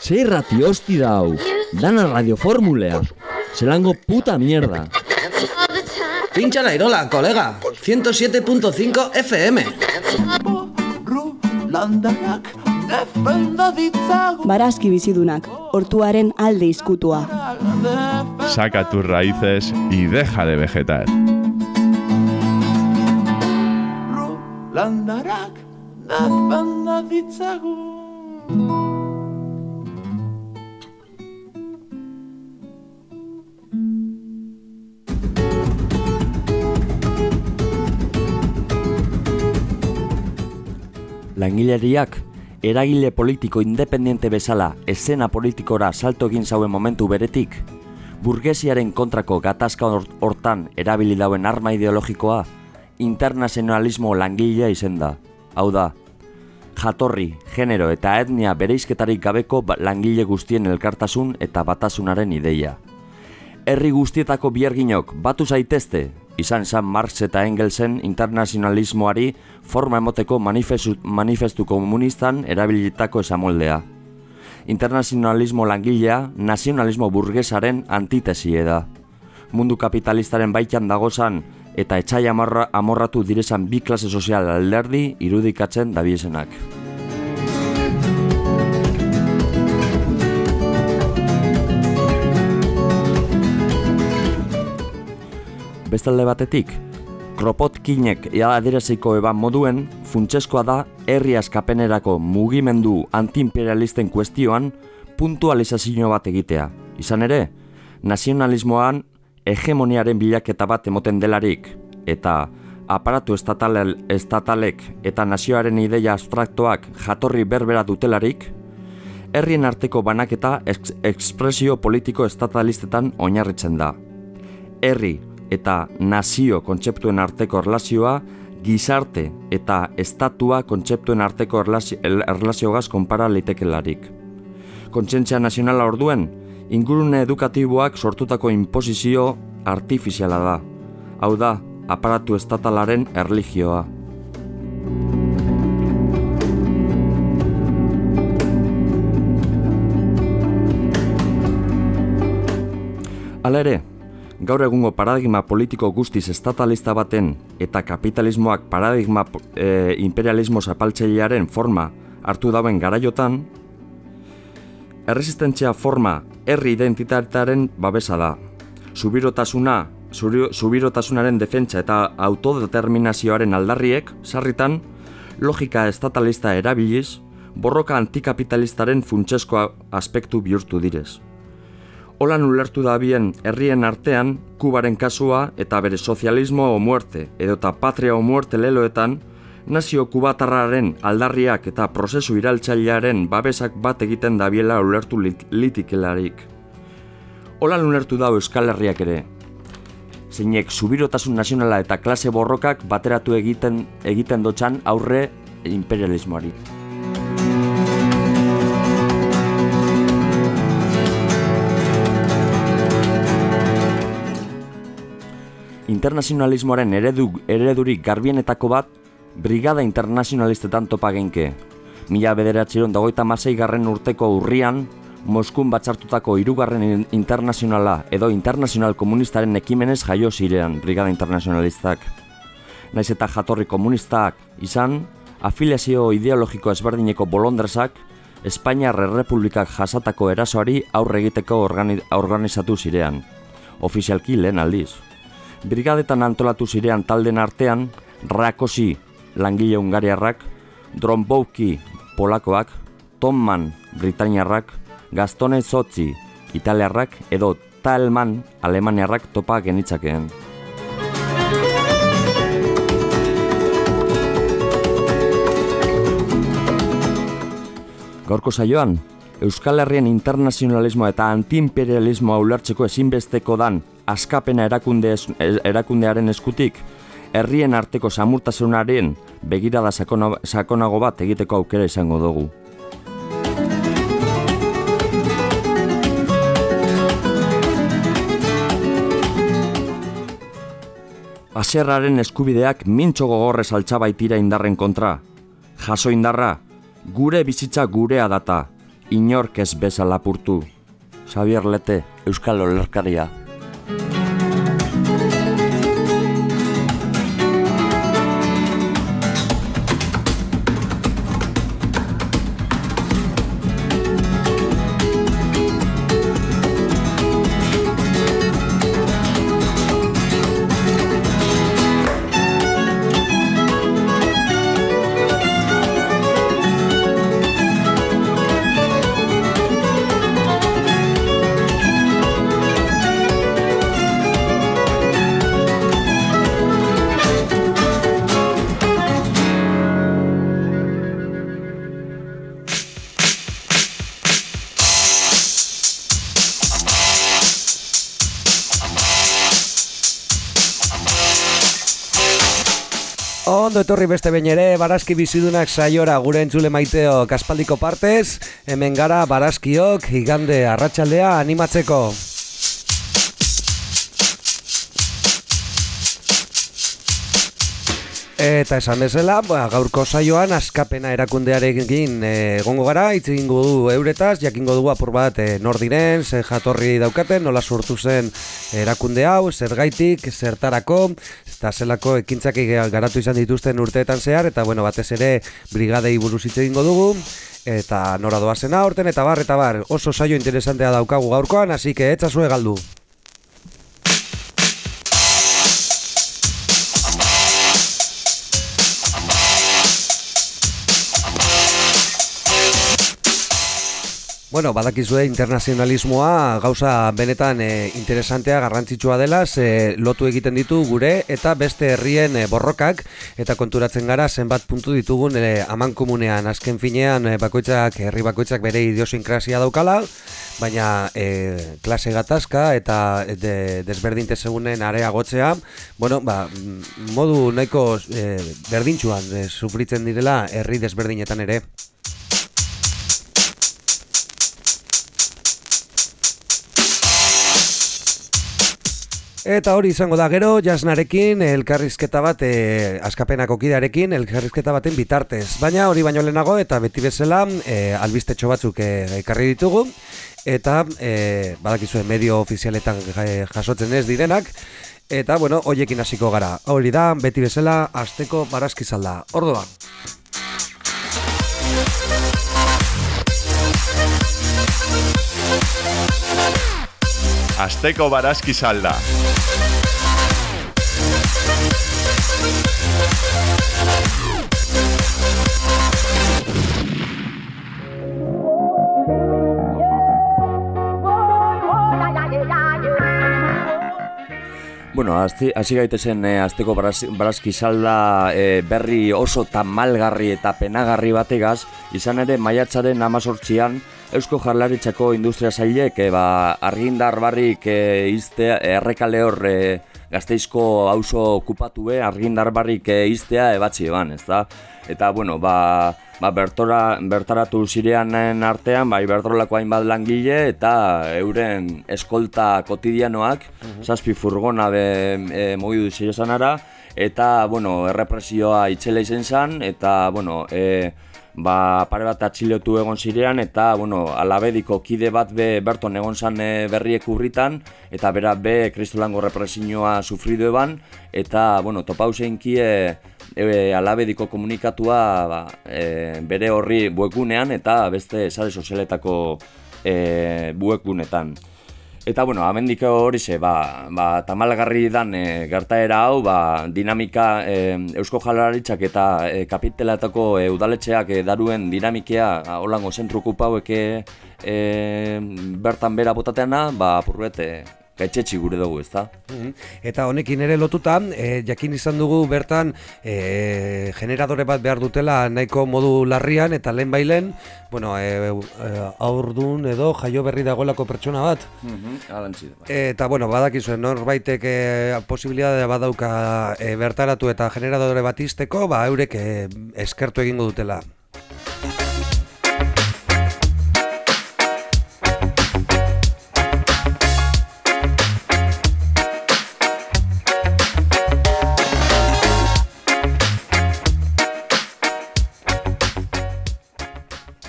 Ze irrati hosti dau, dana radioformulea, zelango puta mierda. Pincha la irola, colega. 107.5 FM. Barazki bizidunak, hortuaren alde izkutua. Saca tus raíces y deja de vegetar. Landarak defenda ditzagun Langileriak, eragile politiko independiente bezala esena politikora salto egin zauen momentu beretik, burgesiaren kontrako gatazka hor- hortan erabili dauen arma ideologikoa, internazionalismo langilea izen da. Hau da, jatorri, genero eta etnia bereizketarik gabeko ba- langile guztien elkartasun eta batasunaren ideia. Herri guztietako bierginok batu zaitezte, izan zan Marx eta Engelsen internazionalismoari forma emoteko manifestu, manifestu komunistan erabilitako esamoldea. Internazionalismo langilea nazionalismo burgesaren antitesie da. Mundu kapitalistaren baitan dagozan eta etxai amorra, amorratu direzan bi klase sozial alderdi irudikatzen dabiesenak. Bestalde batetik, Kropotkinek ea adieraziko eban moduen, funtseskoa da herri askapenerako mugimendu antiimperialisten kuestioan puntualizazio bat egitea. Izan ere, nazionalismoan hegemoniaren bilaketa bat emoten delarik, eta aparatu estatal, estatalek eta nazioaren ideia abstraktoak jatorri berbera dutelarik, herrien arteko banaketa ex ekspresio politiko estatalistetan oinarritzen da. Herri eta nazio kontzeptuen arteko erlazioa gizarte eta estatua kontzeptuen arteko erlazio, erlaziogaz konpara leitekelarik. Kontzientzia nazionala orduen, ingurune edukatiboak sortutako inposizio artifiziala da. Hau da, aparatu estatalaren erligioa. Hala ere, gaur egungo paradigma politiko guztiz estatalista baten eta kapitalismoak paradigma e, imperialismo zapaltzailearen forma hartu dauen garaiotan, erresistentzia forma herri identitatearen babesa da. Subirotasuna, zuri- subirotasunaren defentsa eta autodeterminazioaren aldarriek, sarritan, logika estatalista erabiliz, borroka antikapitalistaren funtsesko aspektu bihurtu direz. Holan ulertu da bien herrien artean, Kubaren kasua eta bere sozialismo o muerte edota patria o muerte leloetan, nazio kubatarraren aldarriak eta prozesu iraltzailearen babesak bat egiten dabiela ulertu lit litikelarik. Holan ulertu da Euskal Herriak ere. Zeinek subirotasun nazionala eta klase borrokak bateratu egiten egiten dotxan aurre imperialismoari. Internazionalismoaren eredu, eredurik garbienetako bat, Brigada Internazionalistetan topa genke. Mila bederatziron dagoita masei garren urteko urrian, Moskun batzartutako hirugarren in- internazionala edo internazional komunistaren ekimenez jaio zirean Brigada Internazionalistak. Naiz eta jatorri komunistak izan, afiliazio ideologiko ezberdineko bolondresak, Espainiar Errepublikak jasatako erasoari aurre egiteko organi, organizatu zirean. Ofizialki lehen aldiz. Brigadetan antolatu zirean talden artean, Rakosi langile ungariarrak, Drombouki polakoak, Tomman britainiarrak, Gastone Zotzi italiarrak edo Talman alemaniarrak topa genitzakeen. Gaurko saioan, Euskal Herrien internazionalismoa eta antiimperialismoa ulertzeko ezinbesteko dan askapena erakunde erakundearen eskutik, herrien arteko samurtasunaren begirada sakona- sakonago bat egiteko aukera izango dugu. Baserraren eskubideak mintxo gogorrez altxabaitira indarren kontra. Jaso indarra, gure bizitza gurea data, inork ez bezala purtu. Xavier Lete, Euskal Olerkaria. Etorri beste behin ere, Barazki bizidunak saiora gure entzule maiteo kaspaldiko partez, hemen gara Barazkiok igande arratsaldea animatzeko. Eta esan bezala, ba, gaurko saioan askapena erakundearekin e, egongo gara, hitz egingo du euretaz, jakingo dugu apur bat e, nor diren, ze jatorri daukaten, nola sortu zen erakunde hau, zergaitik, zertarako, eta zelako ekintzak garatu izan dituzten urteetan zehar, eta bueno, batez ere brigadei buruz hitz egingo dugu, eta nora doazena horten, eta bar, eta bar, oso saio interesantea daukagu gaurkoan, hasi que etzazue galdu. Bueno, badakizue internazionalismoa gauza benetan e, interesantea, garrantzitsua dela, ze lotu egiten ditu gure eta beste herrien e, borrokak eta konturatzen gara zenbat puntu ditugun e, aman komunean. Azken finean e, bakoitzak, herri bakoitzak bere idiosinkrasia daukala, baina e, klase gatazka eta de, desberdinte segunen areagotzea, bueno, ba, modu nahiko e, berdintxuan e, sufritzen direla herri desberdinetan ere. Eta hori izango da gero, jasnarekin, elkarrizketa bat, e, askapenako kidearekin, elkarrizketa baten bitartez. Baina hori baino lehenago, eta beti bezala, e, albistetxo batzuk e, ekarri ditugu, eta e, badakizue medio ofizialetan jasotzen ez direnak, eta bueno, hoiekin hasiko gara. Hori da, beti bezala, asteko barazkizalda. Ordoa. Asteko barazki salda. Bueno, hasi hasi gaitezen e, baraz- barazki salda e, berri oso tamalgarri eta penagarri bategaz, izan ere maiatzaren amazortzian Eusko Jarlaritzako Industria Sailek e, ba, argindar barrik e, iztea, errekale hor e, gazteizko auzo okupatue argindar barrik e, iztea ebatzi eban, ez da? Eta, bueno, ba, ba bertora, bertaratu zireanen artean, bai bertorolako hainbat langile eta euren eskolta kotidianoak, zazpi furgona be, e, mugidu zirezanara, eta, bueno, errepresioa itxela izen zen, eta, bueno, e, ba, pare bat atxilotu egon zirean, eta, bueno, alabediko kide bat be berton egon zan e, berriek urritan, eta bera be kristolango represioa sufridu eban, eta, bueno, topauseinki e, e, alabediko komunikatua ba, e, bere horri buekunean eta beste sare sozialetako e, buekunetan. Eta, bueno, amendik hori ze, ba, ba, tamalgarri dan e, gertaera hau, ba, dinamika e, Eusko Jalaritzak eta e, kapitelatako e, udaletxeak e, daruen dinamikea holango zentruku pauek e, bertan bera botateana, ba, purret, e, gaitxetxi gure dugu, ezta? Mhm. Eta honekin ere lotuta, e, jakin izan dugu bertan e, generadore bat behar dutela nahiko modu larrian eta lehen bailen, bueno, e, e, aurdun edo jaio berri dagoelako pertsona bat. Alantzi, ba. Eta bueno, badakizu norbaitek e, posibilitatea badauka e, bertaratu eta generadore bat izteko, ba eurek e, eskertu egingo dutela.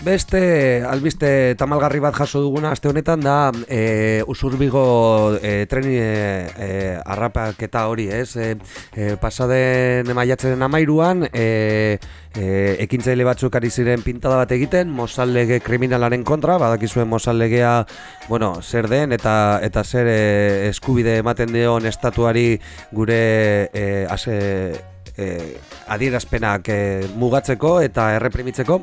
Beste albiste tamalgarri bat jaso duguna aste honetan da e, usurbigo e, treni e, e, arrapaketa hori, ez? E, e, pasaden maiatzaren amairuan, e, e, ekintzaile batzuk ari ziren pintada bat egiten, mozallege kriminalaren kontra, badakizuen mozallegea, bueno, zer den eta eta zer e, eskubide ematen dion estatuari gure e, ase, e, adierazpenak e, mugatzeko eta erreprimitzeko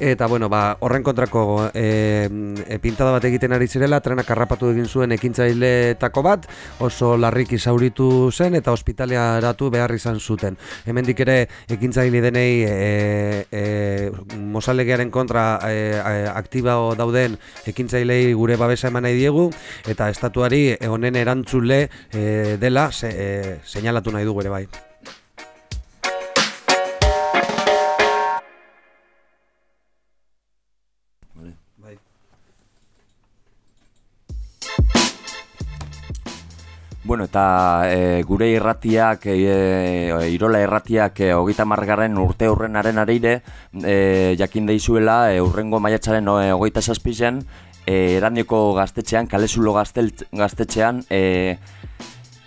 eta bueno, ba, horren kontrako e, e, pintada bat egiten ari zirela trenak harrapatu egin zuen ekintzaileetako bat oso larriki zauritu zen eta ospitalea eratu behar izan zuten hemendik ere ekintzaile denei e, e, mozalegearen kontra e, aktiba dauden ekintzailei gure babesa eman nahi diegu eta estatuari honen erantzule e, dela se, e, seinalatu nahi dugu ere bai. Bueno, eta e, gure irratiak, e, irola irratiak e, hogeita margarren urte hurrenaren areire, e, jakin deizuela, e, urrengo maiatzaren e, hogeita zazpizen, e, erandioko gaztetxean, kalezulo gaztel, gaztetxean, e,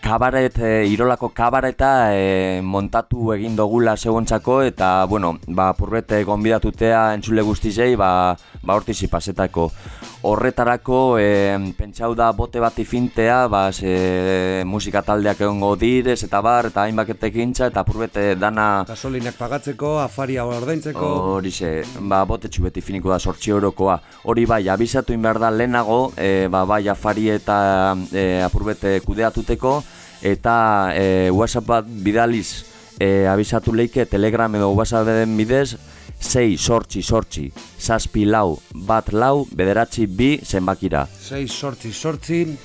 kabaret, e, irolako kabareta e, montatu egin dogula segontzako, eta, bueno, ba, purbete gonbidatutea entzule guztizei, ba, ba hortizi pasetako horretarako e, pentsau da bote bat ifintea, ba, ze, musika taldeak egongo direz eta bar, eta hainbat ekintza, eta purbete dana... Gasolinak pagatzeko, afaria ordaintzeko... Hori ze, ba, bote txubeti finiko da sortzi orokoa. Hori bai, abizatu inber da lehenago, e, ba, bai, afari eta e, apurbete kudeatuteko, eta e, WhatsApp bat bidaliz e, abizatu leike Telegram edo WhatsApp den bidez, sei sortzi sortzi, zazpi lau, bat lau, bederatzi bi zenbakira. Sei sortzi sortzi,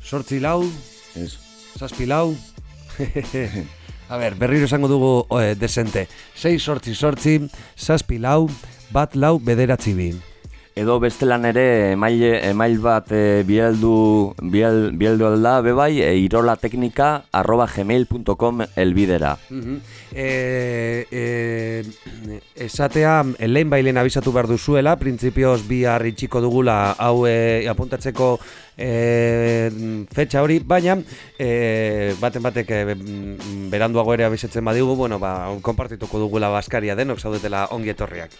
sortzi lau, Ez. zazpi lau. A ber, berriro esango dugu oe, desente. Sei sortzi sortzi, zazpi lau, bat lau, bederatzi bi. Edo bestelan ere email, email bat e, bieldu, biel, bieldu alda bebai e, irola teknika arroba gmail.com elbidera. e, e, esatea, lehen bailen abisatu behar duzuela, printzipioz bi itxiko dugula hau e, apuntatzeko e, fetxa hori, baina e, baten batek e, beranduago ere abisatzen badigu, bueno, ba, konpartituko dugula baskaria denok zaudetela ongi etorriak.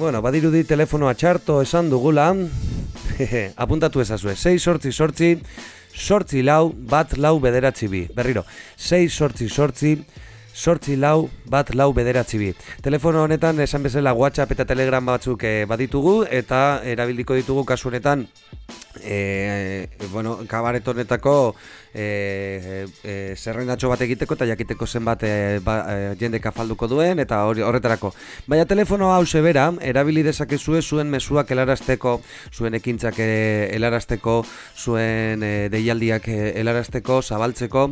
Bueno, badirudi telefonoa txarto esan dugula. Apuntatu ezazue, 6 sortzi sortzi, sortzi lau, bat lau bederatzi bi. Berriro, 6 sortzi sortzi, sortzi lau, bat lau bederatzi bi. Telefono honetan esan bezala WhatsApp eta Telegram batzuk eh, baditugu eta erabildiko ditugu kasu honetan e, bueno, kabaret honetako e, e, zerrendatxo bat egiteko eta jakiteko zenbat e, ba, e, jende kafalduko duen eta hori horretarako. Baina telefono hau sebera, erabili dezakezue zuen mezuak helarazteko, zuen ekintzak helarazteko, zuen e, deialdiak helarazteko, zabaltzeko,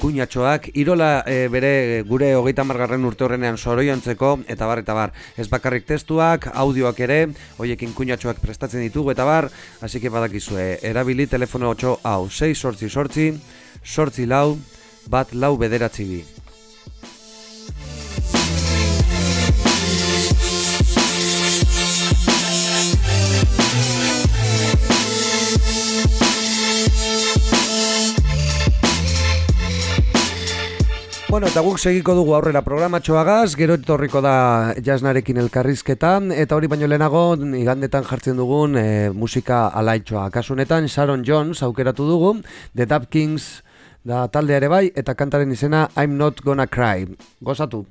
kuinatxoak, irola e, bere gure hogeita margarren urte horrenean soroiontzeko, eta bar, eta bar. Ez bakarrik testuak, audioak ere, hoiekin kuinatxoak prestatzen ditugu, eta bar, hasi que badakizue, erabili telefono 8 hau, 6 sortzi sortzi, sortzi lau, bat lau bederatzi bi. Bueno, eta guk segiko dugu aurrera programatxoagaz, gero etorriko da jasnarekin elkarrizketa, eta hori baino lehenago, igandetan jartzen dugun e, musika alaitxoa. Kasunetan, Sharon Jones aukeratu dugu, The Dub Kings da taldeare bai, eta kantaren izena I'm Not Gonna Cry. Gozatu!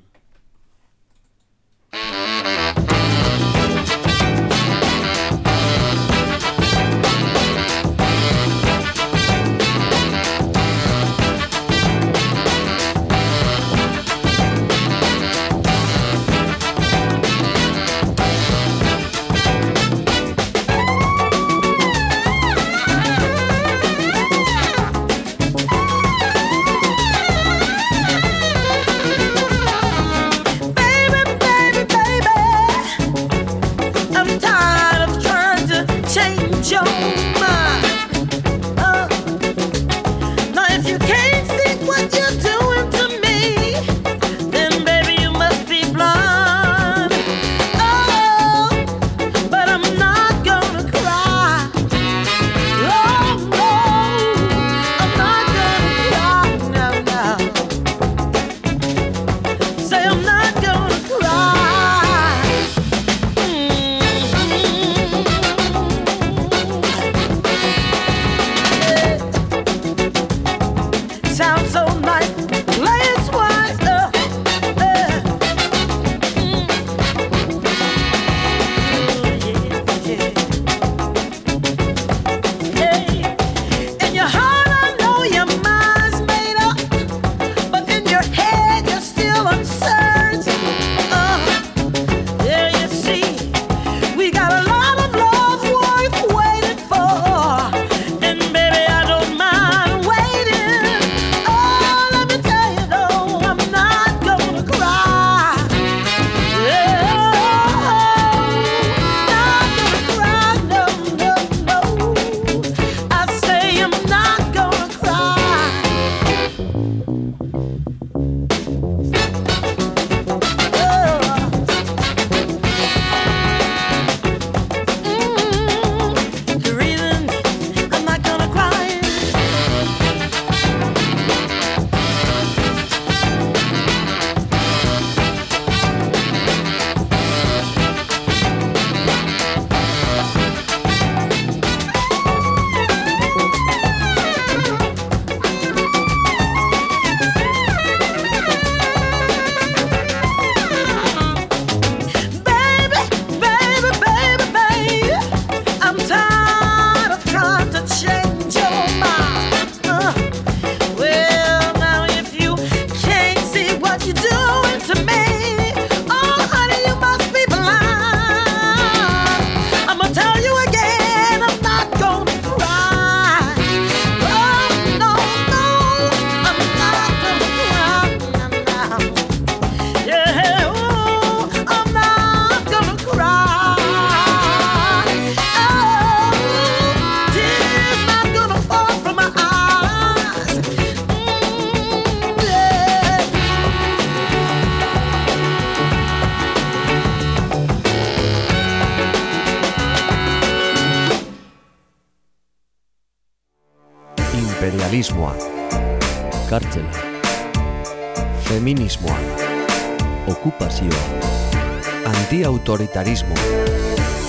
Antiautoritarismo.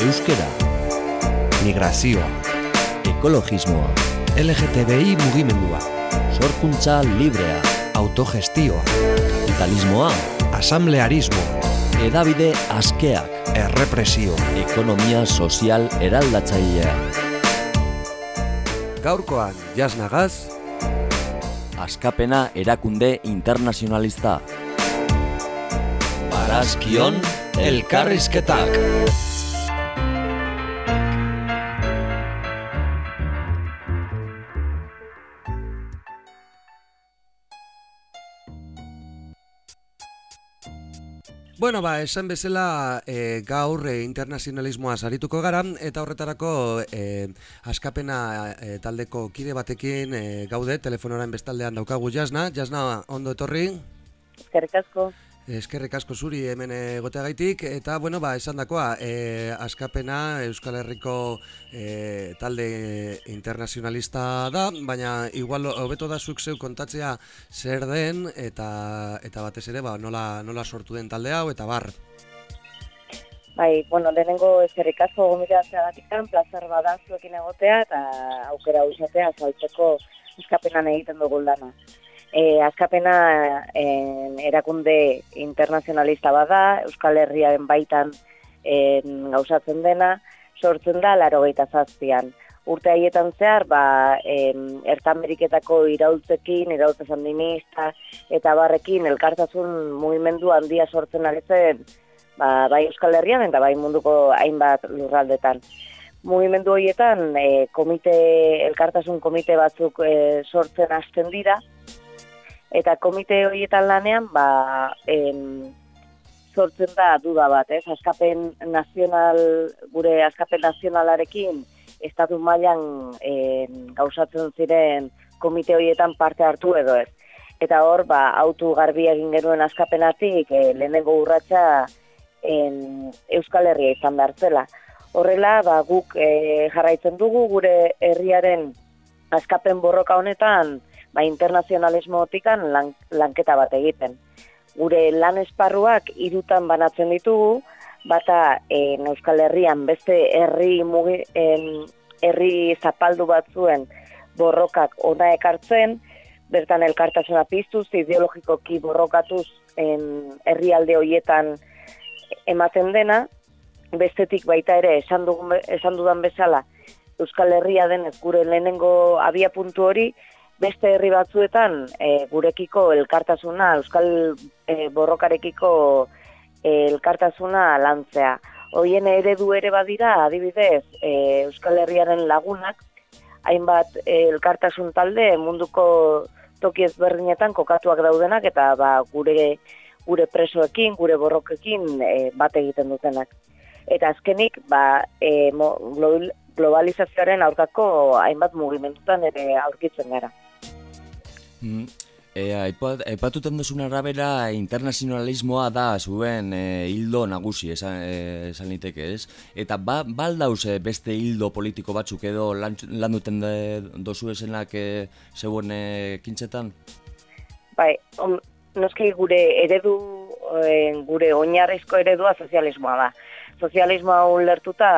euskera, Migrazioa. ekologismoa, LGTBI mugimendua. sorkuntza librea, Autogestioa. kapitalismoa, Asamblearismo. edabide askeak, Errepresio. ekonomia sozial eraldatzailea, Gaurkoan jasnagaz, askapena erakunde internazionalista. Barazkion elkarrizketak. Bueno, ba, esan bezala e, gaur e, internazionalismoa sarituko gara eta horretarako e, askapena e, taldeko kide batekin e, gaude telefonoran bestaldean daukagu jasna. Jasna, ondo etorri, Eskerrik asko. Eskerrik asko zuri hemen egoteagaitik eta bueno, ba, esan dakoa, e, askapena Euskal Herriko e, talde internazionalista da, baina igual hobeto da zuk zeu kontatzea zer den eta eta batez ere ba, nola, nola sortu den talde hau eta bar. Bai, bueno, lehenengo eskerrik asko gomitatzeagatik plazer bada zuekin egotea eta aukera usatea saltzeko eskapenan egiten dugun lana. E, askapena en, erakunde internazionalista bada, Euskal Herriaren baitan en, gauzatzen dena, sortzen da laro zazpian. Urte haietan zehar, ba, em, Ertameriketako iraultzekin, iraultze sandinista, eta barrekin elkartasun mugimendu handia sortzen ari zen, ba, bai Euskal Herrian eta bai munduko hainbat lurraldetan. Mugimendu horietan, e, komite, elkartasun komite batzuk e, sortzen hasten dira, eta komite horietan lanean, ba, em, sortzen da duda bat, ez? Askapen nazional, gure askapen nazionalarekin, estatu mailan em, gauzatzen ziren komite horietan parte hartu edo ez. Eta hor, ba, autu garbi egin genuen askapenatik, e, lehenengo urratsa en, Euskal Herria izan behar zela. Horrela, ba, guk e, jarraitzen dugu gure herriaren askapen borroka honetan, ba, internazionalismotikan lan, lanketa bat egiten. Gure lan esparruak hirutan banatzen ditugu, bata e, Euskal Herrian beste herri mugi, em, herri zapaldu batzuen borrokak ona ekartzen, bertan elkartasuna piztuz, ideologikoki borrokatuz en, herrialde hoietan ematen dena, bestetik baita ere esan, dugun, esan dudan bezala Euskal Herria denez gure lehenengo abia puntu hori, beste herri batzuetan e, gurekiko elkartasuna, Euskal e, borrokarekiko e, elkartasuna lantzea. Hoien eredu ere badira, adibidez, e, Euskal Herriaren lagunak, hainbat e, elkartasun talde munduko toki ezberdinetan kokatuak daudenak eta ba, gure gure presoekin, gure borrokekin e, bat egiten dutenak. Eta azkenik, ba, e, mo, glo- globalizazioaren aurkako hainbat mugimendutan ere aurkitzen gara. Mm. E, aipat, aipatuten duzun arabera internazionalismoa da zuen e, hildo nagusi esan, e, esan liteke ez eta ba, baldauz e, beste hildo politiko batzuk edo lan, lan duten de, dozu esenak e, zeuen e, kintzetan? Bai, on, noski gure eredu, eh, gure oinarrizko eredua sozialismoa da. Sozialismoa ulertuta,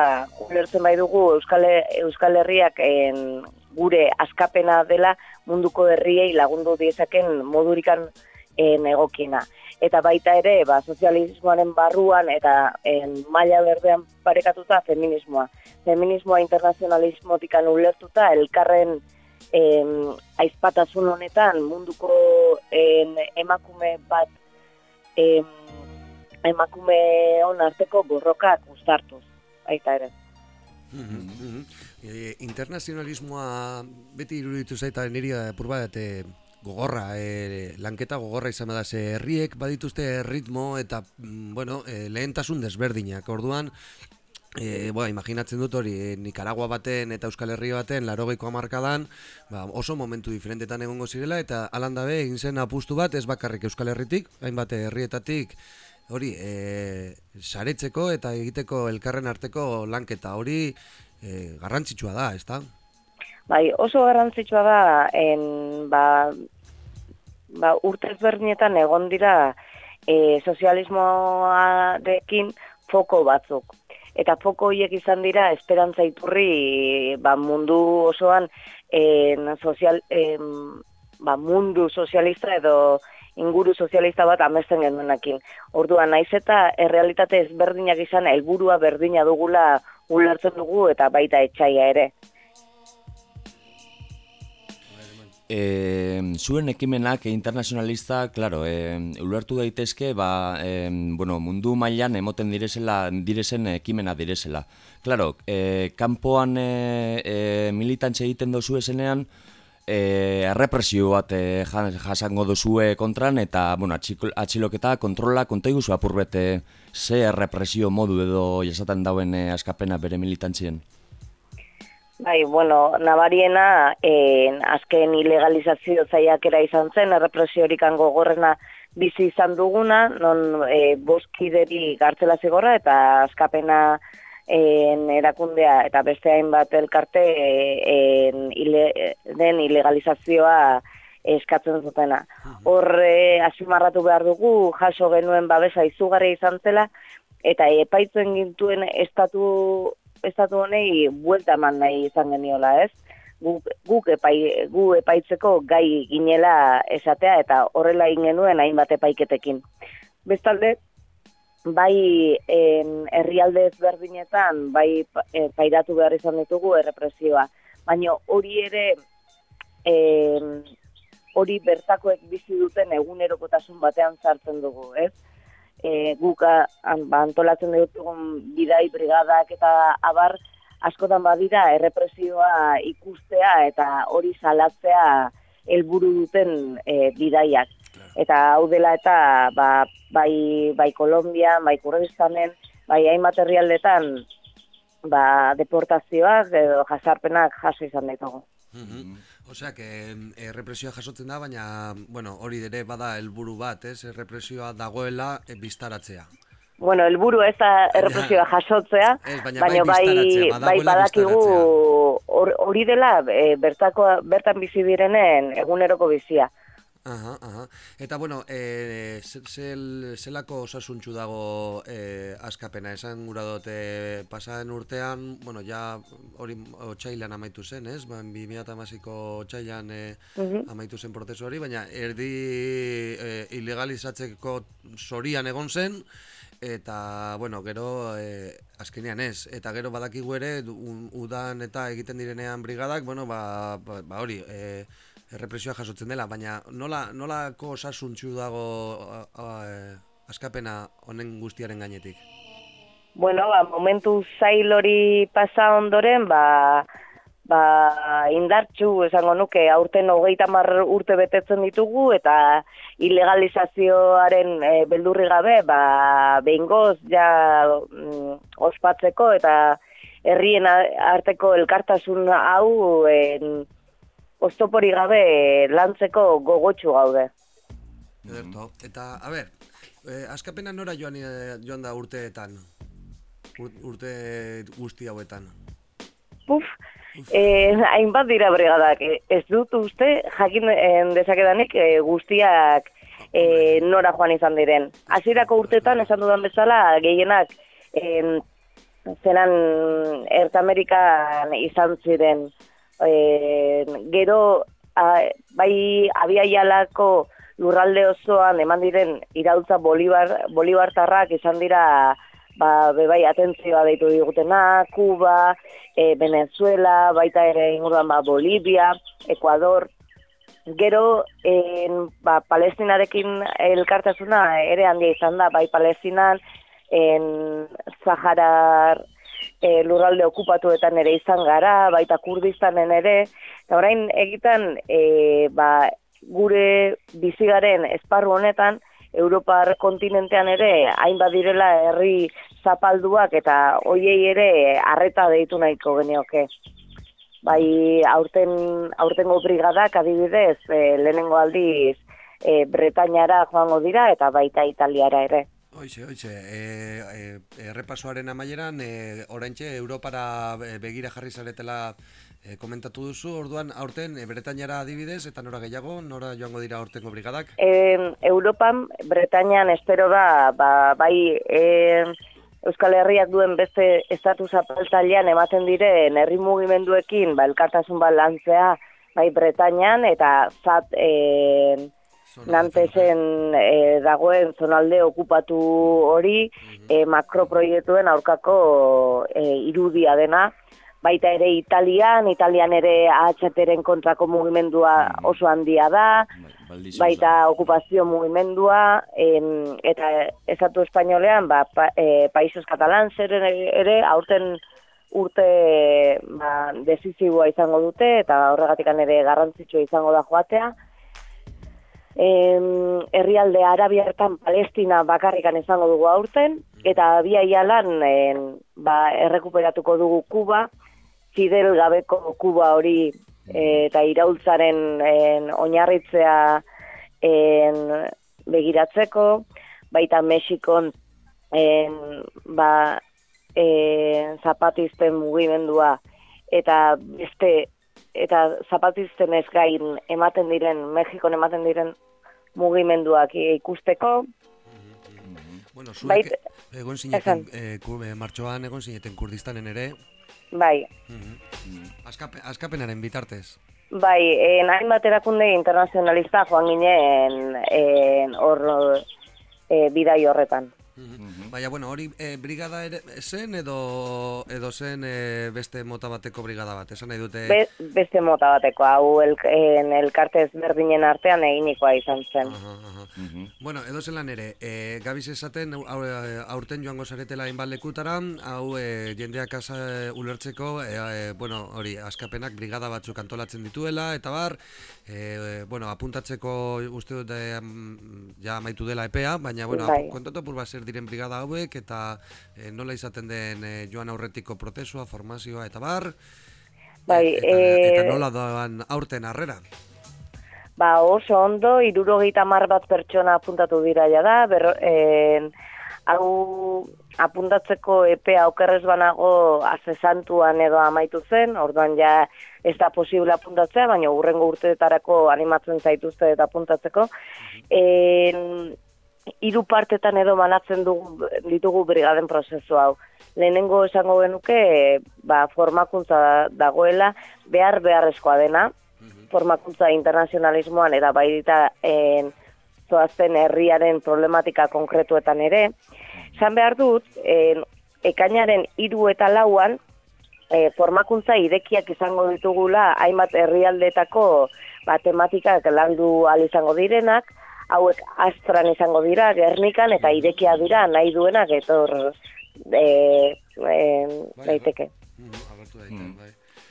ulertzen bai dugu Euskal, Euskal Herriak en, gure askapena dela munduko herriei lagundu diezaken modurikan en, egokiena. Eta baita ere, ba, sozialismoaren barruan eta en, maila berdean parekatuta feminismoa. Feminismoa internazionalismotikan ulertuta elkarren em, aizpatasun honetan munduko em, emakume bat em, emakume on arteko borrokak uztartuz, baita ere. E, internazionalismoa beti iruditu zaita niri apur bat e, gogorra, e, lanketa gogorra izan bada ze herriek badituzte ritmo eta mm, bueno, e, lehentasun desberdinak. Orduan, E, boa, imaginatzen dut hori, e, Nicaragua baten eta Euskal Herria baten larogeiko amarkadan ba, oso momentu diferentetan egongo zirela eta alan dabe egin zen apustu bat ez bakarrik Euskal Herritik, hainbat herrietatik hori e, saretzeko eta egiteko elkarren arteko lanketa hori e, garrantzitsua da, ezta? Bai, oso garrantzitsua da, en, ba, ba, urte ezberdinetan egon dira e, sozialismoarekin foko batzuk. Eta foko hiek izan dira esperantza iturri ba, mundu osoan en, sozial, en, ba, mundu sozialista edo inguru sozialista bat amesten genuenakin. Orduan, naiz eta errealitate ezberdinak izan helburua berdina dugula ulertzen dugu eta baita etxaia ere. E, zuen ekimenak internazionalista, claro, e, ulertu daitezke, ba, e, bueno, mundu mailan emoten direzela, direzen ekimena direzela. Claro, e, kanpoan e, e, militantze egiten dozu esenean, e, represio bat e, jasango duzue kontran, eta, bueno, atxiloketa, kontrola, konta iguzu apurbete, ze represio modu edo jasaten dauen e, askapena bere militantzien? Bai, bueno, nabariena, en, azken ilegalizazio zaiakera izan zen, errepresiorik ango gorrena bizi izan duguna, non e, boskideri gartzela zigorra eta askapena en, erakundea eta beste hainbat elkarte en, ile, den ilegalizazioa eskatzen zutena. Horre, asimarratu behar dugu, jaso genuen babesa izugarri izan zela, eta epaitzen gintuen estatu estatu honei buelta eman nahi izan geniola, ez? Guk, guk epai, gu epaitzeko gai ginela esatea eta horrela ingenuen hainbat epaiketekin. Bestalde, bai herrialde ezberdinetan, bai e, pairatu behar izan ditugu errepresioa. Baina hori ere, en, hori bertakoek bizi duten egunerokotasun batean sartzen dugu, ez? e, guk ba, antolatzen ditugun bidai brigadak eta abar askotan badira errepresioa ikustea eta hori salatzea helburu duten e, bidaiak. Eta hau dela eta ba, bai, bai Kolombia, bai Kurdistanen, bai hainbat herrialdetan ba, deportazioak edo jasarpenak jaso izan ditugu. Mm Osea, que errepresioa jasotzen da, baina, bueno, hori ere bada helburu bat, ez? Errepresioa dagoela e, biztaratzea. Bueno, helburu ez da errepresioa jasotzea, ez, baina, baina bai, bai, bai badakigu hori dela e, bertako, bertan bizi direnen eguneroko bizia. Aha, aha. Eta bueno, eh zel zelako osasuntzu dago eh askapena esan gura dute pasaren urtean, bueno, ja hori otsailan amaitu zen, ez? Ba 2016ko otsailan eh amaitu zen prozesu hori, baina erdi eh, ilegalizatzeko sorian egon zen eta bueno, gero eh azkenean ez eta gero badakigu ere udan eta egiten direnean brigadak, bueno, ba, ba, ba hori, eh errepresioa jasotzen dela, baina nola, nolako osasuntxu dago a, a, askapena honen guztiaren gainetik? Bueno, ba, momentu zail hori pasa ondoren, ba, ba, indartxu esango nuke aurten hogeita mar urte betetzen ditugu eta ilegalizazioaren e, beldurri gabe ba, behingoz ja mm, ospatzeko eta herrien arteko elkartasun hau en, oztopori gabe lantzeko gogotsu gaude. Ederto. Eta, a ber, eh, askapena nora joan, eh, joan da urteetan? urte guzti hauetan? Puf, eh, hainbat dira bregadak. Ez dut uste, jakin eh, dezakedanik eh, guztiak eh, nora joan izan diren. Hasierako urteetan, esan dudan bezala, gehienak eh, zenan Ertamerikan izan ziren e, gero a, bai abiaialako lurralde osoan eman diren irautza Bolibar, Bolibartarrak izan dira ba, bebai atentzioa deitu digutena, Kuba, e, Venezuela, baita ere inguruan ba, Bolivia, Ecuador, gero en, ba, palestinarekin elkartasuna ere handia izan da, bai palestinan, en Zaharar e, lurralde okupatuetan ere izan gara, baita kurdistanen ere, eta orain egiten e, ba, gure bizigaren esparru honetan, Europar kontinentean ere hainbat direla herri zapalduak eta hoiei ere harreta deitu nahiko genioke. Bai, aurten aurtengo brigadak adibidez, e, lehenengo aldiz e, Bretainara joango dira eta baita Italiara ere. Hoize, hoize, e, e, errepasoaren amaieran, e, oraintxe Europara e, begira jarri zaretela e, komentatu duzu, orduan aurten e, Bretainara adibidez, eta nora gehiago, nora joango dira aurtengo brigadak? E, Europan, Bretañan espero da, ba, bai e, Euskal Herriak duen beste estatu zapaltzailean ematen diren herri mugimenduekin, ba, elkartasun bat lantzea, bai Bretañan, eta zat... E, Nantesen e, dagoen zonalde okupatu hori e, makroproiektuen aurkako e, irudia dena. Baita ere Italian, Italian ere AHTren kontrako mugimendua oso handia da, baita okupazio mugimendua, en, eta ezatu espainolean, ba, pa, e, Paisos Katalan zer ere, aurten urte ba, desizibua izango dute, eta horregatik ere garrantzitsua izango da joatea herrialde Arabiartan Palestina bakarrikan izango dugu aurten, eta bia ialan en, ba, errekuperatuko dugu Kuba, Fidel gabeko Kuba hori eta iraultzaren en, oinarritzea en, begiratzeko, baita Mexikon en, ba, e, zapatisten mugimendua eta beste eta zapatisten ez gain ematen diren, Mexikon ematen diren mugimenduak ikusteko. Bueno, zuek egon zineten, eh, eh, martxoan egon zineten Kurdistanen ere. Bai. Askape, askapenaren bitartez. Bai, en hainbat erakunde internazionalista joan ginen hor e, bidai horretan. Baina, bueno, hori e, brigada ere zen edo, edo zen e, beste mota bateko brigada bat, esan nahi dute? Be, beste mota bateko, hau el, en elkartez berdinen artean eginikoa izan zen. Aha, aha. Bueno, edo zelan ere, e, gabiz esaten aurten joango zaretela inbat lekutara, hau e, jendeak asa ulertzeko, e, e, bueno, hori, askapenak brigada batzuk antolatzen dituela, eta bar, e, bueno, apuntatzeko uste dut ja amaitu dela epea, baina, bueno, bai. kontatu pur bat zer diren brigada hauek eta e, nola izaten den e, joan aurretiko prozesua, formazioa eta bar. Bai, eta, e, eta nola doan aurten harrera. Ba, oso ondo, irurogeita mar bat pertsona apuntatu dira ja da, berro, e, hau apuntatzeko epea aukerrez banago azesantuan edo amaitu zen, orduan ja ez da posible apuntatzea, baina urrengo urteetarako animatzen zaituzte eta apuntatzeko. E, hiru partetan edo banatzen dugu ditugu brigaden prozesu hau. Lehenengo esango genuke ba, formakuntza dagoela behar beharrezkoa dena, mhm. formakuntza internazionalismoan eta bai dita en, zoazten herriaren problematika konkretuetan ere. Zan behar dut, en, ekainaren hiru eta lauan, e, formakuntza irekiak izango ditugula hainbat herrialdetako ba, tematikak landu al izango direnak, hauek astran izango dira, gernikan, eta irekia dira, nahi duenak, etor, e, e, daiteke.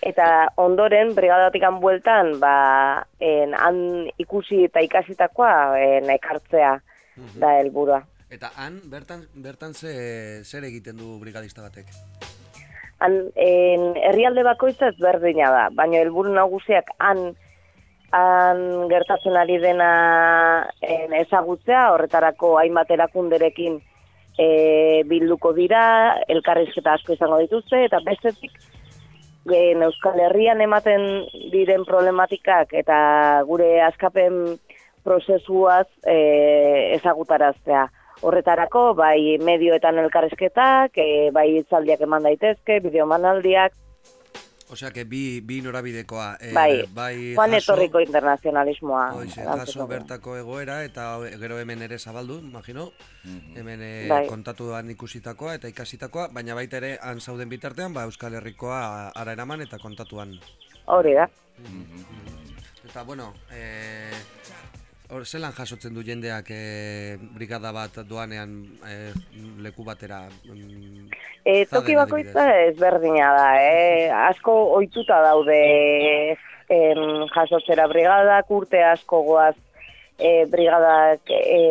Eta ondoren, brigadatikan bueltan, ba, en, han ikusi eta ikasitakoa en, ekartzea da helburua. Eta han, bertan, bertan ze, zer egiten du brigadista batek? Han, en, herrialde bakoitza ez berdina da, baina helburu nagusiak han han gertatzen ari dena en, ezagutzea, horretarako hainbat erakunderekin e, bilduko dira, elkarrizketa asko izango dituzte, eta bestetik en, Euskal Herrian ematen diren problematikak eta gure askapen prozesuaz e, ezagutaraztea. Horretarako, bai medioetan elkarrizketak, e, bai itzaldiak eman daitezke, bideomanaldiak, Osea, que bi, bi norabidekoa. Eh, bai, bai Juan Etorriko internazionalismoa. Oixe, jaso bertako egoera, eta gero hemen ere zabaldu, imagino. Mhm. Hemen eh, bai. kontatuan ikusitakoa eta ikasitakoa, baina baita ere han zauden bitartean, ba, Euskal Herrikoa ara eraman eta kontatuan. Hori da. Mhm. Eta, bueno, eh, Hor, zelan jasotzen du jendeak e, brigada bat doanean e, leku batera? E, toki bakoitza ez berdina da, e, asko ohituta daude en, jasotzera brigadak, urte asko goaz e, brigadak e,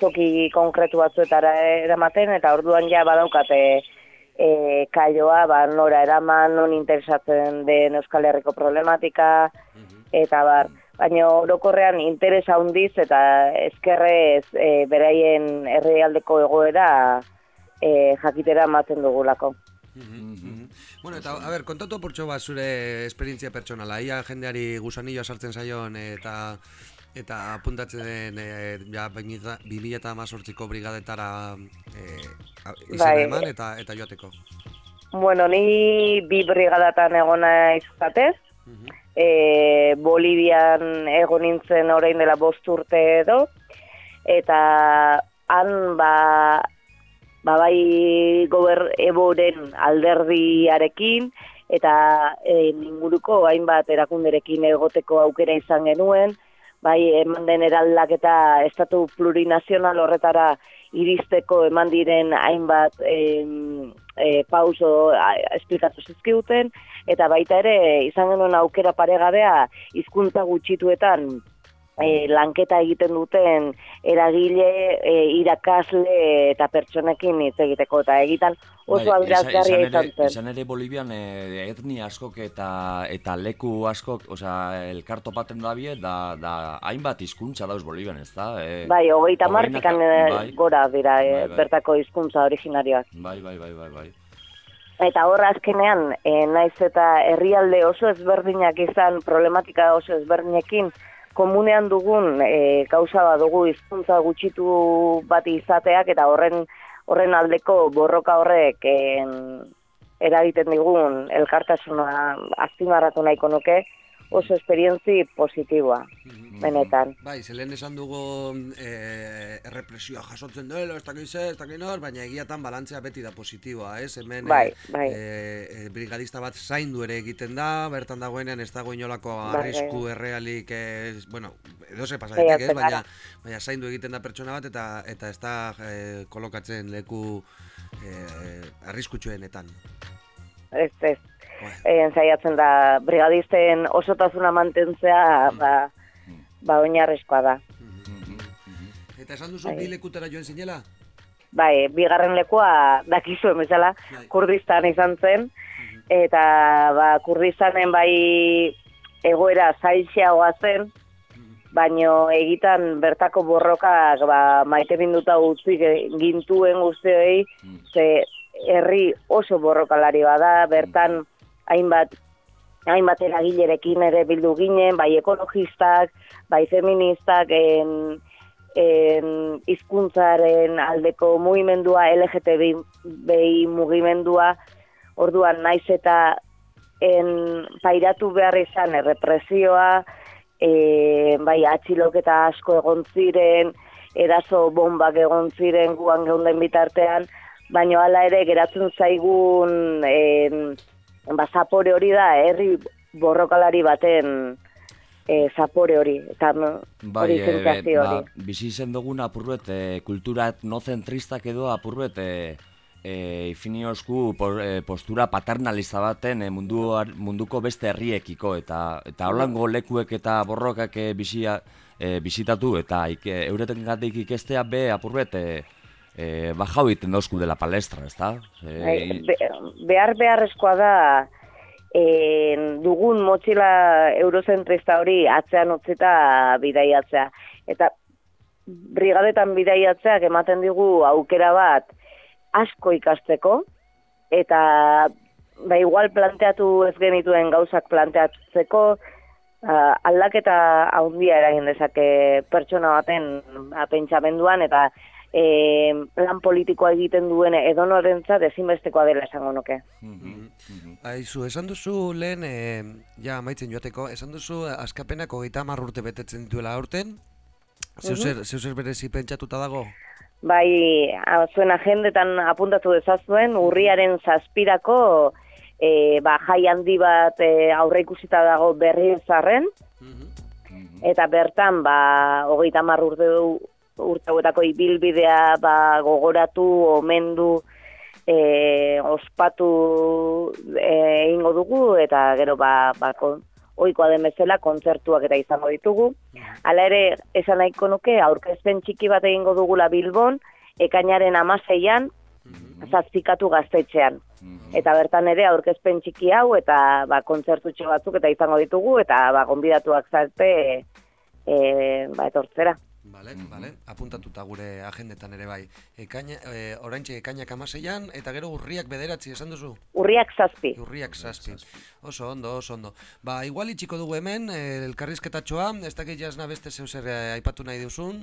toki konkretu batzuetara eramaten, eta orduan ja badaukate e, kaioa, ba, nora eraman, non interesatzen den Euskal Herriko problematika, eta bar, baina orokorrean interesa handiz eta eskerrez e, beraien herrialdeko egoera e, jakitera ematen dugulako. Bueno, eta, a ber, kontatu portxo bat zure esperientzia pertsonala. Ia jendeari gusanilloa sartzen zaion eta eta apuntatzen den e, ja, 2000 eta mazortziko brigadetara e, izena Bai. eman eta eta joateko. Bueno, ni bi brigadatan egona izatez, e, Bolivian egon nintzen orain dela bost urte edo, eta han ba, ba bai gober eboren alderdiarekin, eta e, inguruko hainbat erakunderekin egoteko aukera izan genuen, bai eman den eraldak eta estatu plurinazional horretara iristeko eman diren hainbat em, e, pauso esplikatu zizkiguten, eta baita ere izan genuen aukera paregabea hizkuntza gutxituetan e, lanketa egiten duten eragile, e, irakasle eta pertsonekin hitz egiteko eta egitan oso Bai, adierazgarria izan zen. Izan ere Bolivian eh, etnia askok eta eta leku askok, osea, elkartopaten dabie da da hainbat hizkuntza dauz Bolivian, ezta? Eh, Bai, hogeita hogeinak- martikan bai. gora dira e, Bai, bai. bertako hizkuntza originarioak. Bai, bai, bai, bai, bai. Eta hor azkenean, e, naiz eta herrialde oso ezberdinak izan, problematika oso ezberdinekin, komunean dugun e, gauza bat dugu hizkuntza gutxitu bat izateak eta horren horren aldeko borroka horrek en, eragiten digun elkartasuna azpimarratu nahiko nuke oso esperientzi positiboa, benetan. Bai, zelen esan dugu e, errepresioa jasotzen duela, ez dakit ze, ez dakit nor, baina egiatan balantzea beti da positiboa, ez? Hemen Bai, e, bai. e, e, brigadista bat zaindu ere egiten da, bertan dagoenean ez dago inolako Bai, arrisku bai. errealik, ez, bueno, edo ze pasa Saiatzen daiteke, ez, baina, baina zaindu egiten da pertsona bat eta eta ez da e, kolokatzen leku e, arriskutsuenetan. Ez, ez. Eh, saiatzen da brigadisten osotasuna mantentzea, ba, ba oinarrizkoa da. Eta esan duzu Bai. bi lekutera joan zinela? Bai, bigarren lekua dakizu bezala Bai. Kurdistan izan zen, eta ba, Kurdistanen bai egoera zailxeagoa zen, baino egitan bertako borrokak ba, maite binduta utzi gintuen guztioi, ze herri oso borrokalari bada, bertan hainbat hainbat eragilerekin ere bildu ginen, bai ekologistak, bai feministak, en, en hizkuntzaren aldeko mugimendua, LGTBI mugimendua, orduan naiz eta en, pairatu behar izan errepresioa, e, bai atxiloketa asko egon ziren, eraso bombak egon ziren guan geunden bitartean, baino hala ere geratzen zaigun em, ba, zapore hori da, herri borrokalari baten e, zapore hori, eta Bai, hori sensazio ba, hori. bizi zen dugun apurruet e, kultura etnozentristak edo apurruet e, e, ifiniozku por, e, postura paternalista baten e, mundu, munduko beste herriekiko eta eta holango lekuek eta borrokak e, bizia, e, bizitatu eta ik, e, eureten gatik ikestea be apurruet e, e, bajau egiten dauzku dela palestra, ezta? E, Bai, be, behar beharrezkoa da en, dugun motxila eurozentrista hori atzean utzita bidaiatzea. Eta brigadetan bidaiatzeak ematen digu aukera bat asko ikasteko, eta ba, igual planteatu ez genituen gauzak planteatzeko, uh, aldaketa handia eragin dezake pertsona baten ba, pentsamenduan eta e, plan politikoa egiten duen edonorentzat ezinbestekoa dela esango nuke. Aizu, esan duzu lehen, e, ja, maitzen joateko, esan duzu askapenak hogeita hamar urte betetzen dituela aurten, zeuzer, zeuzer berezi pentsatuta dago? Bai, a, zuen agendetan apuntatu dezazuen, urriaren zazpirako e, ba, jai handi bat e, aurre ikusita dago berri zarren, eta bertan, ba, hogeita hamar urte hauetako ibilbidea ba, gogoratu, omendu, e, ospatu e, egingo dugu, eta gero ba, ba, kon, oikoa den bezala kontzertuak eta izango ditugu. Hala ere, esan nahiko nuke, aurkezpen txiki bat egingo dugula Bilbon, ekainaren amaseian, zazpikatu gaztetxean. Eta bertan ere aurkezpen txiki hau eta ba, kontzertutxo batzuk eta izango ditugu eta ba, gonbidatuak zarte e, ba, etortzera. Bale, bale, apuntatuta gure agendetan ere bai. Ekaina, e, oraintxe ekainak amaseian, eta gero urriak bederatzi, esan duzu? Urriak zazpi. Urriak zazpi. Oso ondo, oso ondo. Ba, igual itxiko dugu hemen, e, elkarrizketatxoa, ez dakit jasna beste zeu zer eh, aipatu nahi duzun?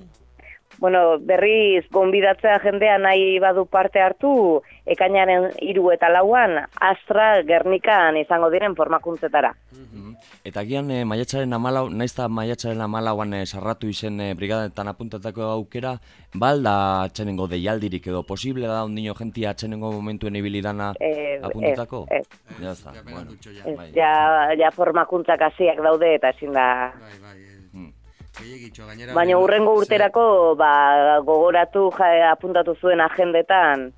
Bueno, berriz gonbidatzea jendea nahi badu parte hartu, ekainaren hiru eta lauan, Astra Gernikan izango diren formakuntzetara. Eta gian e, maiatzaren amalau, naiz eta maiatzaren amalauan e, sarratu izen e, brigadetan apuntatako aukera, balda atxenengo deialdirik edo posible da ondino jentia atxenengo momentuen ibilidana Eh, apuntatako? ez, Ja, está, Ja, bueno. Ez, Bai. ja, ja formakuntzak hasiak daude eta ezin da... Bai, bai, e, Mm. Gainera... Baina urrengo ze- urterako ba, gogoratu ja, apuntatu zuen agendetan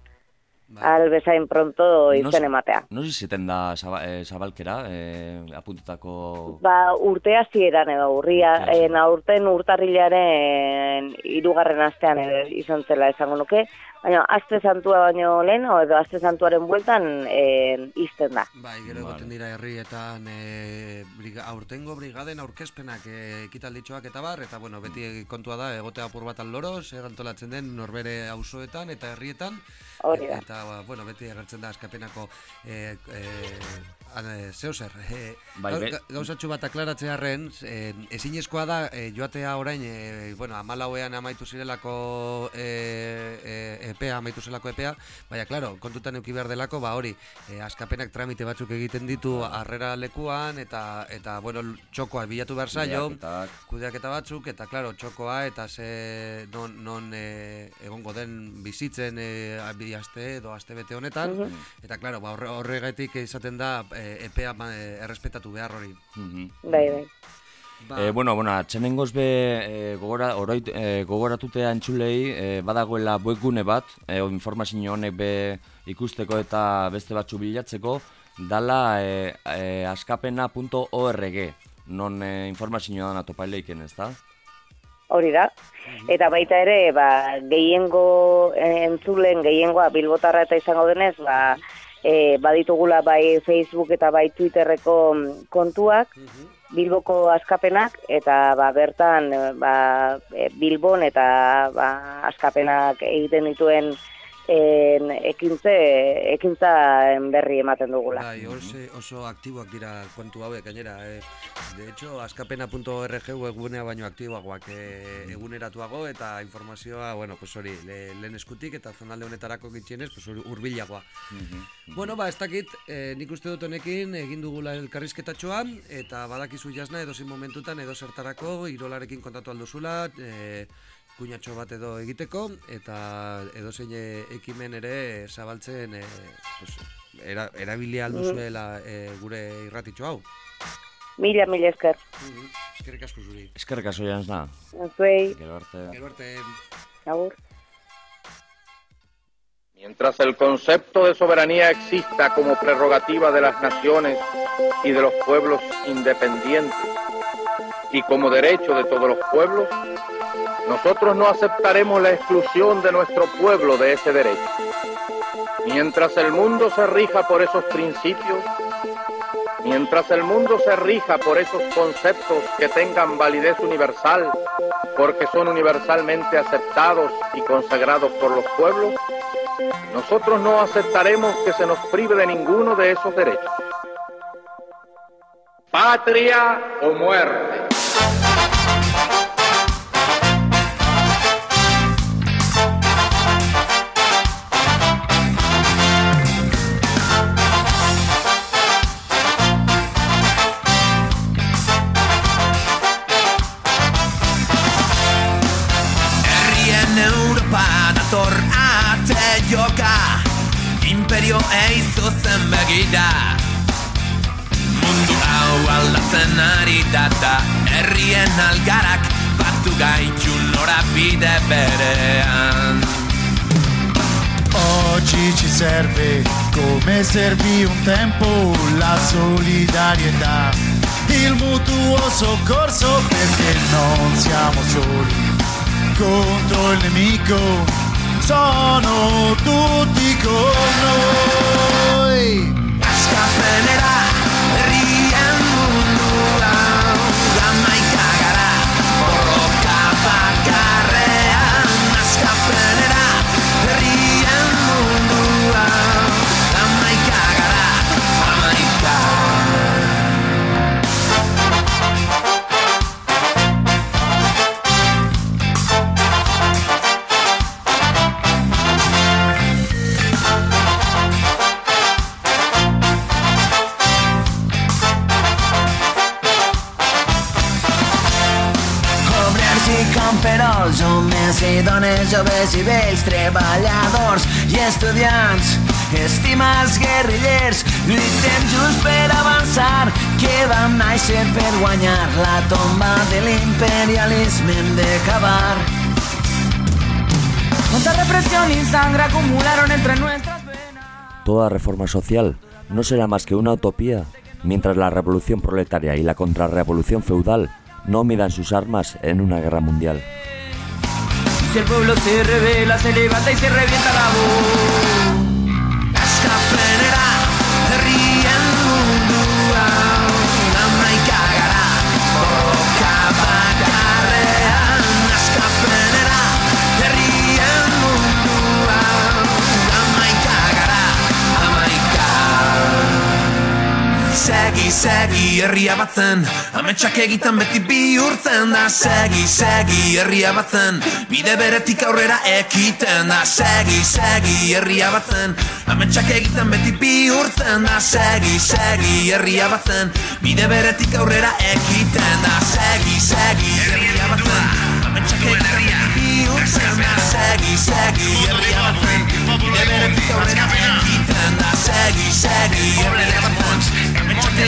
bai. al bezain pronto No izen se- ematea. No sé si da zaba, e, zabalkera, e, apuntatako... Ba, urte hasieran edo urria, en aurten urtarrilaren hirugarren astean edo izan zela esango nuke, baina aste santua baino lehen edo aste santuaren bueltan en, izten da. Bai, gero Vale. egoten dira herrietan e, briga, aurtengo brigaden aurkezpenak e, ekitalditxoak eta bar, eta bueno, beti kontua da, egote apur bat aloroz, e, antolatzen den norbere auzoetan eta herrietan, Hori da. eta ba, bueno, beti agertzen da askapenako e, e, e, zeo zer. E, Bai, gau- be- ga- gauzatxo bat aklaratzearen, e, ezinezkoa da e, joatea orain, e, bueno, amalauean amaitu zirelako e, e, epea, amaitu zelako epea, baina, claro, kontutan euki behar delako, ba hori, e, askapenak tramite batzuk egiten ditu harrera lekuan, eta, eta bueno, txokoa bilatu behar Kudeaketak. kudeaketa batzuk, eta, claro, txokoa, eta ze non, non e, egongo den bizitzen e, bi aste edo aste bete honetan, eta, claro, ba, horre, horregatik izaten da epea ma, e, errespetatu behar hori. Mhm. Bai, bai. Ba, E, bueno, bueno, txenengoz be e, gogora, oroit, e, gogoratutea entzulei e, badagoela webgune bat, e, informazio honek be ikusteko eta beste batzu bilatzeko, dala e, e, askapena.org, non e, informazioa dana topaileiken, ez da? Hori da. Eta baita ere, ba, gehiengo eh, entzulen, gehiengoa bilbotarra eta izango denez, ba, e, baditugula bai Facebook eta bai Twitterreko mm, kontuak, Bilboko askapenak, eta ba, bertan eh, ba, e, Bilbon eta ba, askapenak egiten dituen en, ekintze, ekintza berri ematen dugula. Bai, oso, oso aktiboak dira kontu hauek gainera. Eh. De hecho, askapena.org webgunea baino aktiboagoak eh, eguneratuago eta informazioa, bueno, pues hori, le, lehen eskutik eta zonalde honetarako gitxienez, pues hori hurbilagoa. Bueno, ba, ez dakit, eh, nik uste dut honekin egin dugula elkarrizketatxoa eta badakizu jasna edozein momentutan edo zertarako irolarekin kontatu alduzula, eh, kuñatxo bat edo egiteko eta edozein eh, ekimen ere zabaltzen eh, pues, era, erabili alduzuela eh, gure irratitxo hau. Mila, mila esker. Eskerrik asko zuri. Eskerrik aso jansna. Zuei, Gero arte. Gero arte. agur. Mientras el concepto de soberanía exista como prerrogativa de las naciones y de los pueblos independientes y como derecho de todos los pueblos, nosotros no aceptaremos la exclusión de nuestro pueblo de ese derecho. Mientras el mundo se rija por esos principios, mientras el mundo se rija por esos conceptos que tengan validez universal, porque son universalmente aceptados y consagrados por los pueblos, nosotros no aceptaremos que se nos prive de ninguno de esos derechos. Patria o muerte. Begira Mundu hau aldatzen ari data. Herrien algarak batu gaitu norabide berean. Oggi ci serve, come servì un tempo, la solidarietà, il mutuo soccorso perché non siamo soli. Contro il nemico, sono tutti con noi. Askapenera, sangre acumularon entre nuestras Toda reforma social no será más que una utopía mientras la revolución proletaria y la contrarrevolución feudal no midan sus armas en una guerra mundial. Si el pueblo se revela, se levanta y se revienta la voz. Segi, herria batzen Ametsak egiten beti bihurtzen da. Segi, segi, herria batzen Bide beretik aurrera ekiten da. Segi, segi, herria batzen Ametsak egiten beti bihurtzen da. Segi, segi, herria batzen Bide beretik aurrera ekiten da. Segi, segi, herria batzen Ametsak egiten beti bihurtzen da. Segi, segi, herria batzen Bide beretik aurrera ekiten da. Segi, segi, herria batzen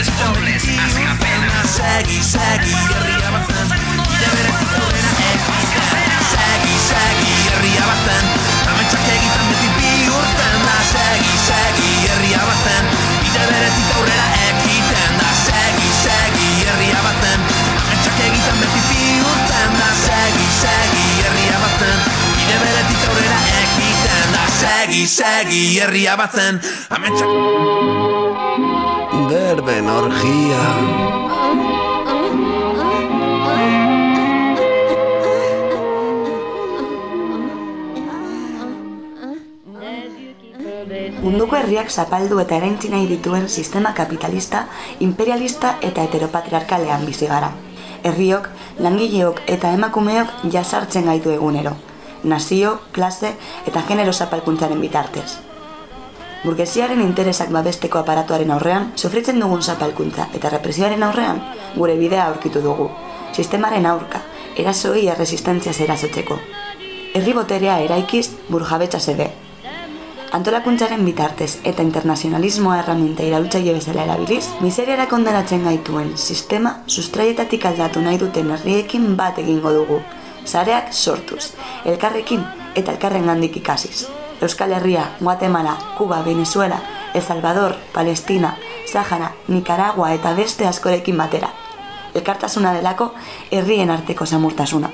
Beti bihurtzen da Segi, segi, herria batzen Bide beretik aurrera ekiten da Segi, segi, herria batzen Ametsak egiten beti bihurtzen da Segi, segi, herria batzen Bide beretik aurrera ekiten da Segi, segi, herria batzen Ametsak egiten beti bihurtzen da Segi, segi, herria batzen Bide beretik aurrera ekiten da Segi, segi, herria batzen Ametsak Berben orgia. Munduko herriak zapaldu eta eraintzi nahi dituen sistema kapitalista, imperialista eta heteropatriarkalean bizi gara. Herriok, langileok eta emakumeok jasartzen gaitu egunero. Nazio, klase eta genero zapalkuntzaren bitartez. Burgesiaren interesak babesteko aparatuaren aurrean, sofritzen dugun zapalkuntza eta represioaren aurrean, gure bidea aurkitu dugu. Sistemaren aurka, erasoi erresistentzia erasotzeko. Herri boterea eraikiz burjabetza zede. Antolakuntzaren bitartez eta internazionalismoa erraminta iraultzaile bezala erabiliz, miseriara kondenatzen gaituen sistema sustraietatik aldatu nahi duten herriekin bat egingo dugu. Sareak sortuz, elkarrekin eta elkarren gandik ikasiz. Euskal Herria, Guatemala, Kuba, Venezuela, El Salvador, Palestina, Sahara, Nicaragua eta beste askorekin batera. Elkartasuna delako herrien arteko samurtasuna.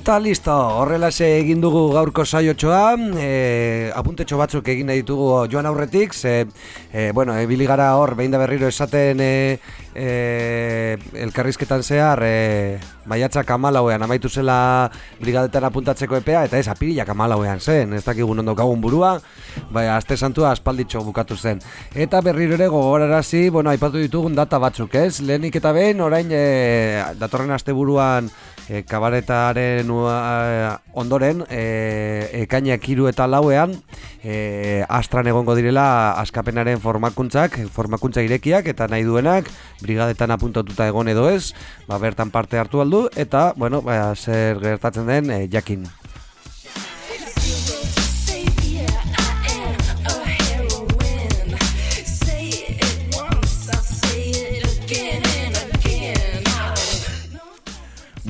Eta listo, horrelase egin dugu gaurko saiotxoa, e, apuntetxo batzuk egin nahi ditugu joan aurretik, ze, e, bueno, ebili gara hor, behin da berriro esaten e, e, elkarrizketan zehar, e, maiatzak amalauean, amaitu zela brigadetan apuntatzeko epea, eta ez, apiriak amalauean zen, ez dakigun ondo gagun burua, bai, aste santua aspalditxo bukatu zen. Eta berriro ere gogorarazi, bueno, aipatu ditugun data batzuk, ez? Lehenik eta behin, orain, e, datorren asteburuan e, kabaretaren ua, ondoren, e, ekainak hiru eta lauean, e, astran egongo direla askapenaren formakuntzak, formakuntza irekiak, eta nahi duenak, brigadetan apuntatuta egon edo ez, ba, bertan parte hartu aldu, eta, bueno, ba, zer gertatzen den, e, jakin.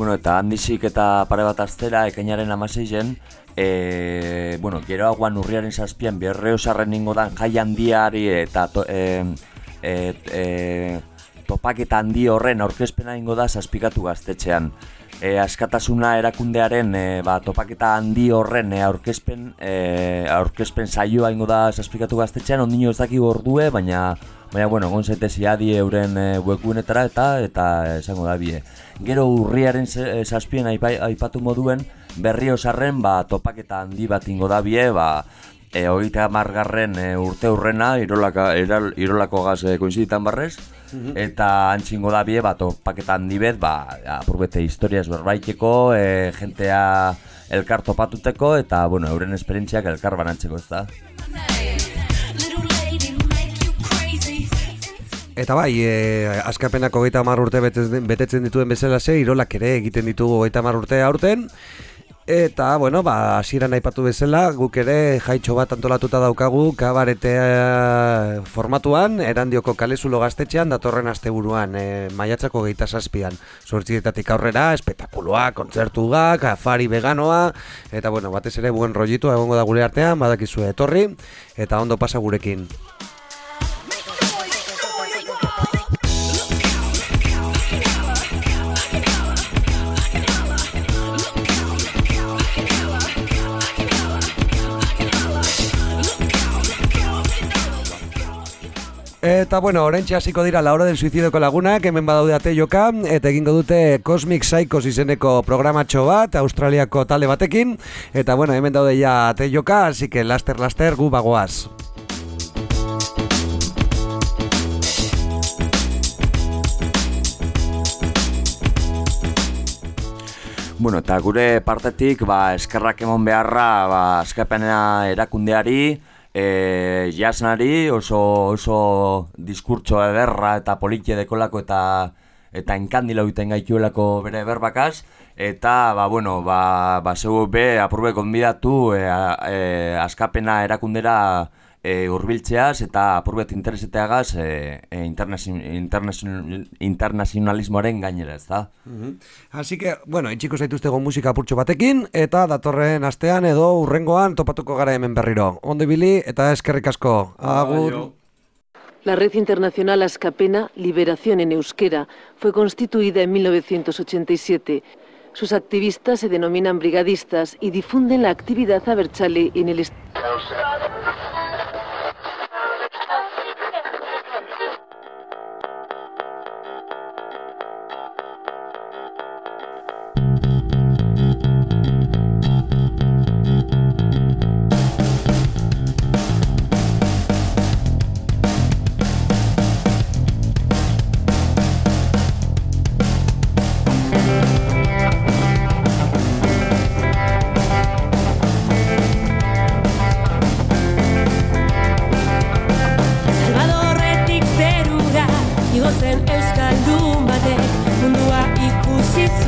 Bueno, eta handizik eta pare bat aztera, ekainaren amaseizen, e, bueno, geroagoan urriaren zazpian, berreo sarren ningo dan jai handiari eta to, e, e, e, topaketa handi horren aurkezpena ingo da zazpikatu gaztetxean. E, askatasuna erakundearen e, ba, topaketa handi horren e, aurkezpen, e, aurkezpen saioa ingo da zazpikatu gaztetxean, ondino ez daki ordue, baina Baina, bueno, egon zaitezi adi euren e, webgunetara eta eta esango da bie. Gero urriaren zazpien aipatu moduen, berri osarren, ba, topaketa handi bat ingo da bie, ba, e, hogeita margarren e, urte urrena, irolaka, iral, irolako gaz e, koinziditan barrez, mhm. eta antxingo da bie, ba, topaketa handi bet, ba, apurbete historiaz berbaiteko, e, jentea elkar topatuteko, eta, bueno, euren esperientziak elkar banantzeko ez da. Eta bai, e, askapenak hogeita mar urte betetzen dituen bezala ze, irolak ere egiten ditugu hogeita mar urte aurten. Eta, bueno, ba, hasieran aipatu bezala, guk ere jaitxo bat antolatuta daukagu kabaretea formatuan, erandioko kalezulo gaztetxean, datorren asteburuan, e, maiatzako geita zazpian. Zortzietatik aurrera, espektakuloa, kontzertuak, afari veganoa, eta, bueno, batez ere buen rollitu egongo da gure artean, badakizue etorri, eta ondo pasa gurekin. Eta bueno, orentxe hasiko dira la hora del suicidio con laguna, que hemen badaude ate joka, eta egingo dute Cosmic Psychos izeneko programatxo bat, australiako talde batekin, eta bueno, hemen daude ja ate joka, así que laster laster gu bagoaz. Bueno, eta gure partetik, ba, eskerrak emon beharra, ba, eskapenea erakundeari, e, jasnari oso, oso diskurtso ederra eta politia dekolako eta eta enkandila uten gaituelako bere berbakaz. Eta ba bueno ba ba zeu be apurbe konbidatu e, e, askapena erakundera e, urbiltzeaz eta apurbet intereseteagaz e, e, internazionalismoaren gainera, ez da? Mm Así que, bueno, itxiko zaituztego musika apurtxo batekin, eta datorren astean edo urrengoan topatuko gara hemen berriro. Ondo ibili eta eskerrik asko. Agur. La Red Internacional Ascapena, Liberación en Euskera, fue constituida en 1987. Sus activistas se denominan brigadistas y difunden la actividad abertzale en el Estado.